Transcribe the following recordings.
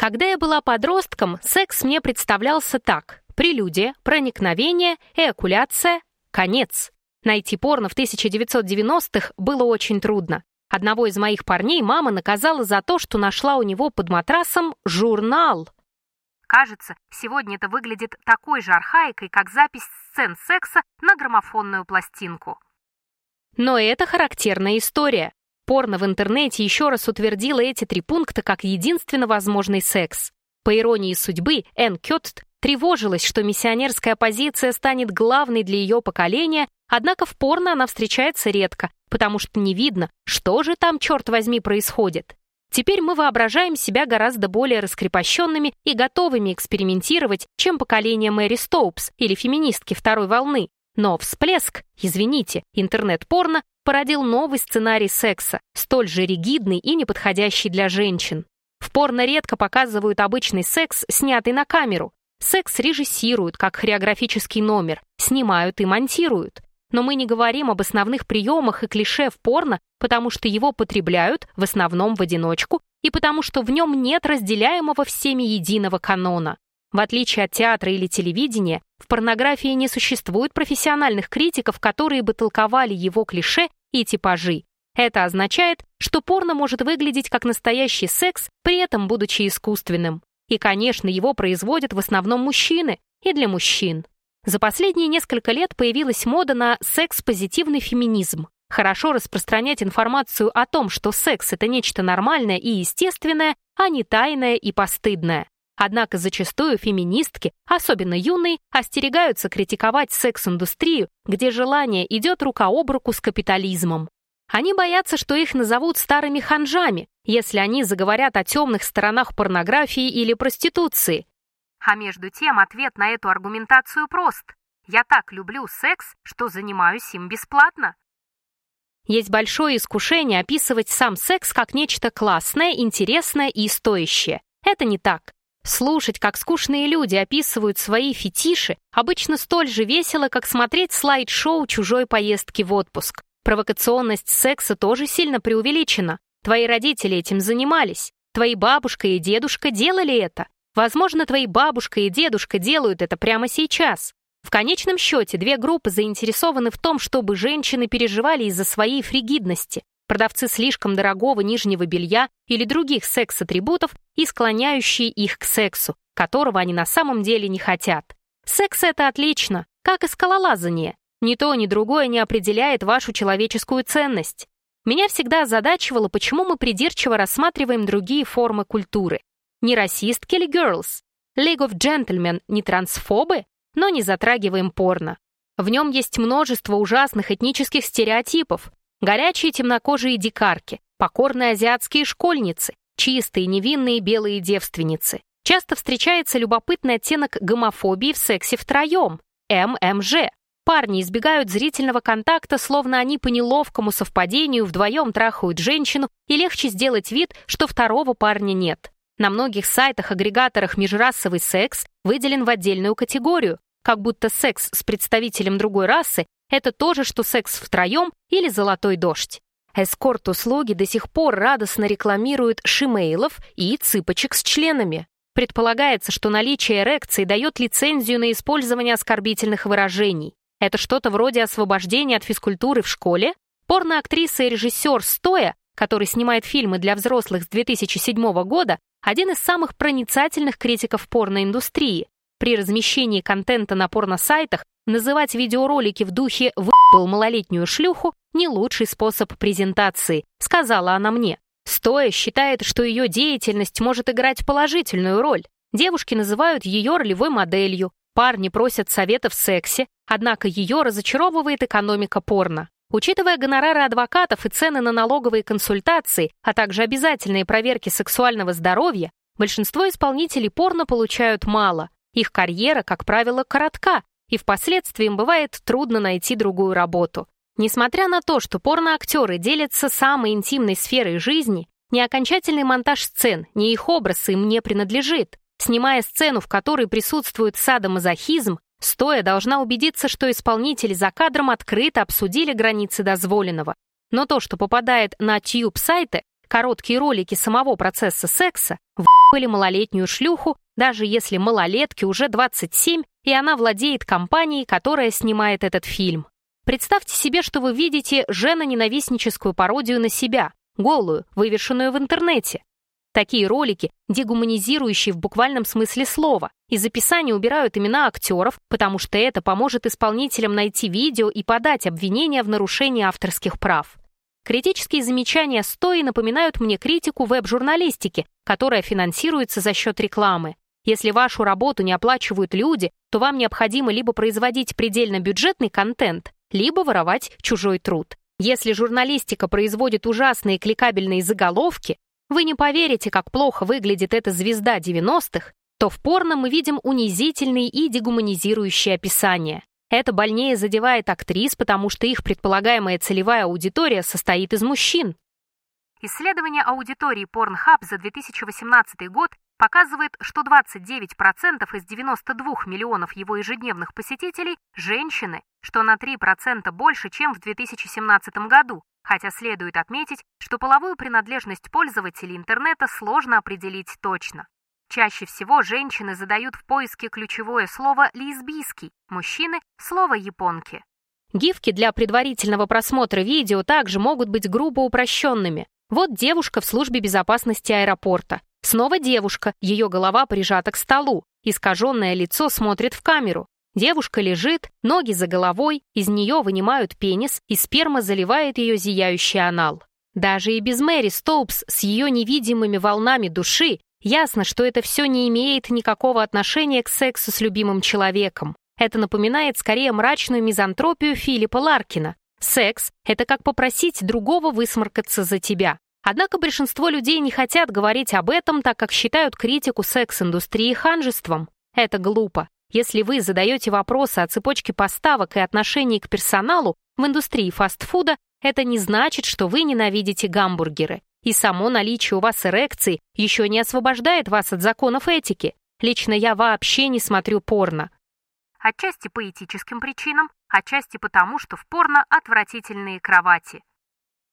Когда я была подростком, секс мне представлялся так. Прелюдия, проникновение, эякуляция, конец. Найти порно в 1990-х было очень трудно. Одного из моих парней мама наказала за то, что нашла у него под матрасом журнал. Кажется, сегодня это выглядит такой же архаикой, как запись сцен секса на граммофонную пластинку. Но это характерная история. Порно в интернете еще раз утвердило эти три пункта как единственно возможный секс. По иронии судьбы, Энн Кётт тревожилась, что миссионерская позиция станет главной для ее поколения, однако в порно она встречается редко, потому что не видно, что же там, черт возьми, происходит. Теперь мы воображаем себя гораздо более раскрепощенными и готовыми экспериментировать, чем поколение Мэри Стоупс или феминистки второй волны. Но всплеск, извините, интернет-порно породил новый сценарий секса, столь же ригидный и неподходящий для женщин. В порно редко показывают обычный секс, снятый на камеру. Секс режиссируют, как хореографический номер, снимают и монтируют. Но мы не говорим об основных приемах и клише в порно, потому что его потребляют в основном в одиночку и потому что в нем нет разделяемого всеми единого канона. В отличие от театра или телевидения, в порнографии не существует профессиональных критиков, которые бы толковали его клише и типажи. Это означает, что порно может выглядеть как настоящий секс, при этом будучи искусственным. И, конечно, его производят в основном мужчины и для мужчин. За последние несколько лет появилась мода на секс-позитивный феминизм. Хорошо распространять информацию о том, что секс — это нечто нормальное и естественное, а не тайное и постыдное. Однако зачастую феминистки, особенно юные, остерегаются критиковать секс-индустрию, где желание идет рука об руку с капитализмом. Они боятся, что их назовут старыми ханжами, если они заговорят о темных сторонах порнографии или проституции. А между тем ответ на эту аргументацию прост. Я так люблю секс, что занимаюсь им бесплатно. Есть большое искушение описывать сам секс как нечто классное, интересное и стоящее. Это не так. Слушать, как скучные люди описывают свои фетиши, обычно столь же весело, как смотреть слайд-шоу чужой поездки в отпуск. Провокационность секса тоже сильно преувеличена. Твои родители этим занимались. Твои бабушка и дедушка делали это. Возможно, твои бабушка и дедушка делают это прямо сейчас. В конечном счете, две группы заинтересованы в том, чтобы женщины переживали из-за своей фригидности продавцы слишком дорогого нижнего белья или других секс-атрибутов и склоняющие их к сексу, которого они на самом деле не хотят. Секс — это отлично, как и скалолазание. Ни то, ни другое не определяет вашу человеческую ценность. Меня всегда озадачивало, почему мы придирчиво рассматриваем другие формы культуры. Не расистки ли girls? League of Gentlemen не трансфобы, но не затрагиваем порно. В нем есть множество ужасных этнических стереотипов, Горячие темнокожие дикарки, покорные азиатские школьницы, чистые невинные белые девственницы. Часто встречается любопытный оттенок гомофобии в сексе втроем – ММЖ. Парни избегают зрительного контакта, словно они по неловкому совпадению вдвоем трахают женщину, и легче сделать вид, что второго парня нет. На многих сайтах-агрегаторах межрасовый секс выделен в отдельную категорию, как будто секс с представителем другой расы это то же, что секс втроем или золотой дождь. Эскорт-услуги до сих пор радостно рекламируют шимейлов и цыпочек с членами. Предполагается, что наличие эрекции дает лицензию на использование оскорбительных выражений. Это что-то вроде освобождения от физкультуры в школе? Порноактриса и режиссер Стоя, который снимает фильмы для взрослых с 2007 года, один из самых проницательных критиков порноиндустрии. При размещении контента на порносайтах Называть видеоролики в духе «выебал малолетнюю шлюху» не лучший способ презентации, сказала она мне. Стоя считает, что ее деятельность может играть положительную роль. Девушки называют ее ролевой моделью, парни просят совета в сексе, однако ее разочаровывает экономика порно. Учитывая гонорары адвокатов и цены на налоговые консультации, а также обязательные проверки сексуального здоровья, большинство исполнителей порно получают мало. Их карьера, как правило, коротка, и впоследствии им бывает трудно найти другую работу. Несмотря на то, что порноактеры делятся самой интимной сферой жизни, ни окончательный монтаж сцен, ни их образ им не принадлежит. Снимая сцену, в которой присутствует садомазохизм, стоя должна убедиться, что исполнители за кадром открыто обсудили границы дозволенного. Но то, что попадает на тьюб-сайты, короткие ролики самого процесса секса, в***ли малолетнюю шлюху, даже если малолетке уже 27, и она владеет компанией, которая снимает этот фильм. Представьте себе, что вы видите женоненавистническую пародию на себя, голую, вывешенную в интернете. Такие ролики, дегуманизирующие в буквальном смысле слова. Из описания убирают имена актеров, потому что это поможет исполнителям найти видео и подать обвинения в нарушении авторских прав. Критические замечания стои напоминают мне критику веб-журналистики, которая финансируется за счет рекламы. Если вашу работу не оплачивают люди, то вам необходимо либо производить предельно бюджетный контент, либо воровать чужой труд. Если журналистика производит ужасные кликабельные заголовки, вы не поверите, как плохо выглядит эта звезда 90-х, то в порно мы видим унизительные и дегуманизирующие описания. Это больнее задевает актрис, потому что их предполагаемая целевая аудитория состоит из мужчин. Исследование аудитории Pornhub за 2018 год показывает, что 29% из 92 миллионов его ежедневных посетителей – женщины, что на 3% больше, чем в 2017 году, хотя следует отметить, что половую принадлежность пользователей интернета сложно определить точно. Чаще всего женщины задают в поиске ключевое слово «лесбийский», мужчины – слово «японки». Гифки для предварительного просмотра видео также могут быть грубо упрощенными. Вот девушка в службе безопасности аэропорта. Снова девушка, ее голова прижата к столу, искаженное лицо смотрит в камеру. Девушка лежит, ноги за головой, из нее вынимают пенис, и сперма заливает ее зияющий анал. Даже и без Мэри Стоупс с ее невидимыми волнами души ясно, что это все не имеет никакого отношения к сексу с любимым человеком. Это напоминает скорее мрачную мизантропию Филиппа Ларкина. Секс — это как попросить другого высморкаться за тебя. Однако большинство людей не хотят говорить об этом, так как считают критику секс-индустрии ханжеством. Это глупо. Если вы задаете вопросы о цепочке поставок и отношении к персоналу в индустрии фастфуда, это не значит, что вы ненавидите гамбургеры. И само наличие у вас эрекции еще не освобождает вас от законов этики. Лично я вообще не смотрю порно. Отчасти по этическим причинам, отчасти потому, что в порно отвратительные кровати.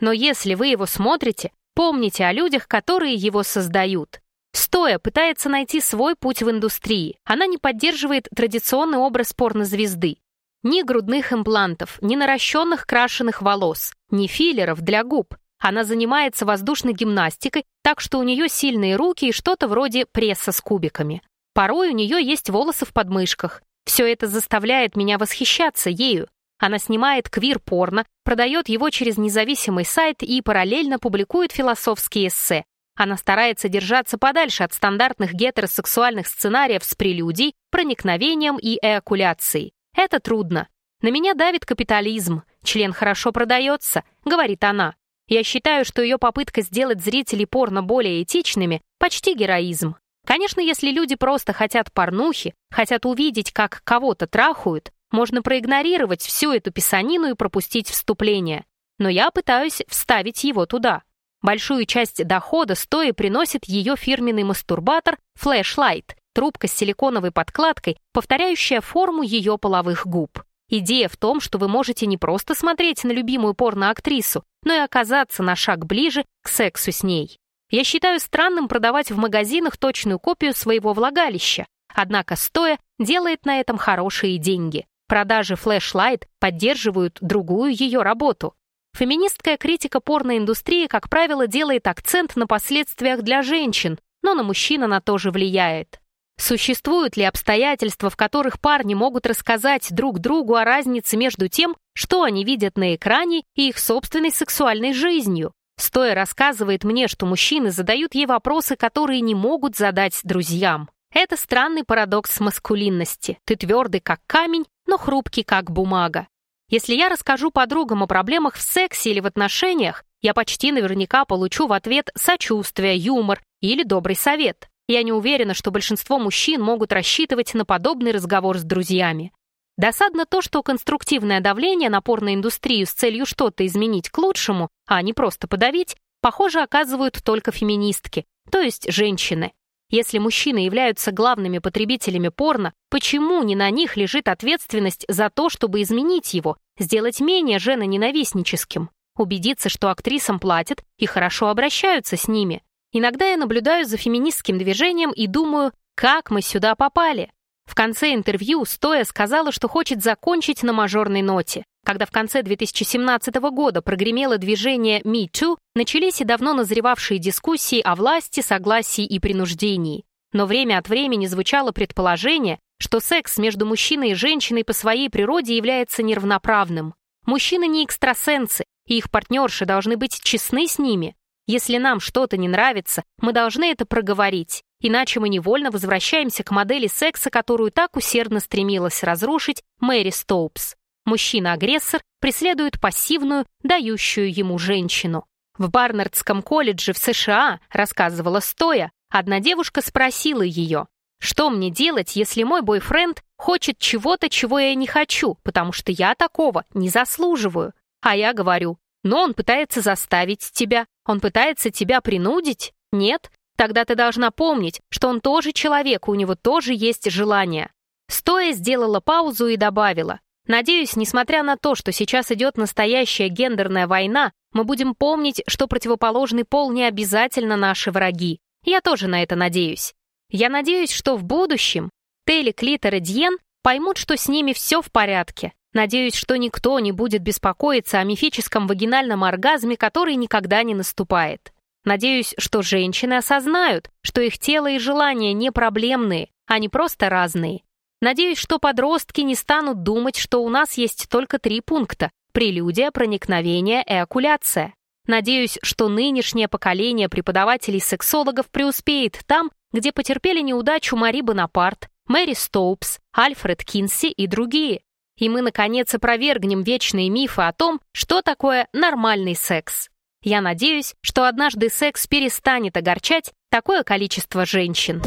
Но если вы его смотрите, помните о людях, которые его создают. Стоя пытается найти свой путь в индустрии. Она не поддерживает традиционный образ порнозвезды. Ни грудных имплантов, ни наращенных крашеных волос, ни филлеров для губ. Она занимается воздушной гимнастикой, так что у нее сильные руки и что-то вроде пресса с кубиками. Порой у нее есть волосы в подмышках. Все это заставляет меня восхищаться ею. Она снимает квир-порно, продает его через независимый сайт и параллельно публикует философские эссе. Она старается держаться подальше от стандартных гетеросексуальных сценариев с прелюдией, проникновением и эякуляцией. Это трудно. На меня давит капитализм. Член хорошо продается, говорит она. Я считаю, что ее попытка сделать зрителей порно более этичными – почти героизм. Конечно, если люди просто хотят порнухи, хотят увидеть, как кого-то трахают, можно проигнорировать всю эту писанину и пропустить вступление. Но я пытаюсь вставить его туда. Большую часть дохода стоя приносит ее фирменный мастурбатор Flashlight, трубка с силиконовой подкладкой, повторяющая форму ее половых губ. Идея в том, что вы можете не просто смотреть на любимую порноактрису, но и оказаться на шаг ближе к сексу с ней. Я считаю странным продавать в магазинах точную копию своего влагалища, однако стоя делает на этом хорошие деньги. Продажи Flashlight поддерживают другую ее работу. Феминистская критика порноиндустрии, как правило, делает акцент на последствиях для женщин, но на мужчин она тоже влияет. Существуют ли обстоятельства, в которых парни могут рассказать друг другу о разнице между тем, что они видят на экране, и их собственной сексуальной жизнью? Стоя рассказывает мне, что мужчины задают ей вопросы, которые не могут задать друзьям. Это странный парадокс маскулинности. Ты твердый, как камень, но хрупкий, как бумага. Если я расскажу подругам о проблемах в сексе или в отношениях, я почти наверняка получу в ответ сочувствие, юмор или добрый совет. Я не уверена, что большинство мужчин могут рассчитывать на подобный разговор с друзьями. Досадно то, что конструктивное давление на порноиндустрию с целью что-то изменить к лучшему, а не просто подавить, похоже, оказывают только феминистки, то есть женщины. Если мужчины являются главными потребителями порно, почему не на них лежит ответственность за то, чтобы изменить его, сделать менее женоненавистническим? убедиться, что актрисам платят и хорошо обращаются с ними. Иногда я наблюдаю за феминистским движением и думаю, как мы сюда попали. В конце интервью Стоя сказала, что хочет закончить на мажорной ноте. Когда в конце 2017 года прогремело движение Me Too, начались и давно назревавшие дискуссии о власти, согласии и принуждении. Но время от времени звучало предположение, что секс между мужчиной и женщиной по своей природе является неравноправным. Мужчины не экстрасенсы, и их партнерши должны быть честны с ними. Если нам что-то не нравится, мы должны это проговорить, иначе мы невольно возвращаемся к модели секса, которую так усердно стремилась разрушить Мэри Стоупс. Мужчина-агрессор преследует пассивную, дающую ему женщину. В Барнардском колледже в США, рассказывала Стоя, одна девушка спросила ее, «Что мне делать, если мой бойфренд хочет чего-то, чего я не хочу, потому что я такого не заслуживаю?» А я говорю, «Но он пытается заставить тебя, он пытается тебя принудить? Нет? Тогда ты должна помнить, что он тоже человек, у него тоже есть желание». Стоя сделала паузу и добавила, Надеюсь, несмотря на то, что сейчас идет настоящая гендерная война, мы будем помнить, что противоположный пол не обязательно наши враги. Я тоже на это надеюсь. Я надеюсь, что в будущем Телли, Клитер и Дьен поймут, что с ними все в порядке. Надеюсь, что никто не будет беспокоиться о мифическом вагинальном оргазме, который никогда не наступает. Надеюсь, что женщины осознают, что их тело и желания не проблемные, не просто разные, Надеюсь, что подростки не станут думать, что у нас есть только три пункта – прелюдия, проникновение, эокуляция. Надеюсь, что нынешнее поколение преподавателей-сексологов преуспеет там, где потерпели неудачу Мари Бонапарт, Мэри Стоупс, Альфред Кинси и другие. И мы, наконец, опровергнем вечные мифы о том, что такое нормальный секс. Я надеюсь, что однажды секс перестанет огорчать такое количество женщин.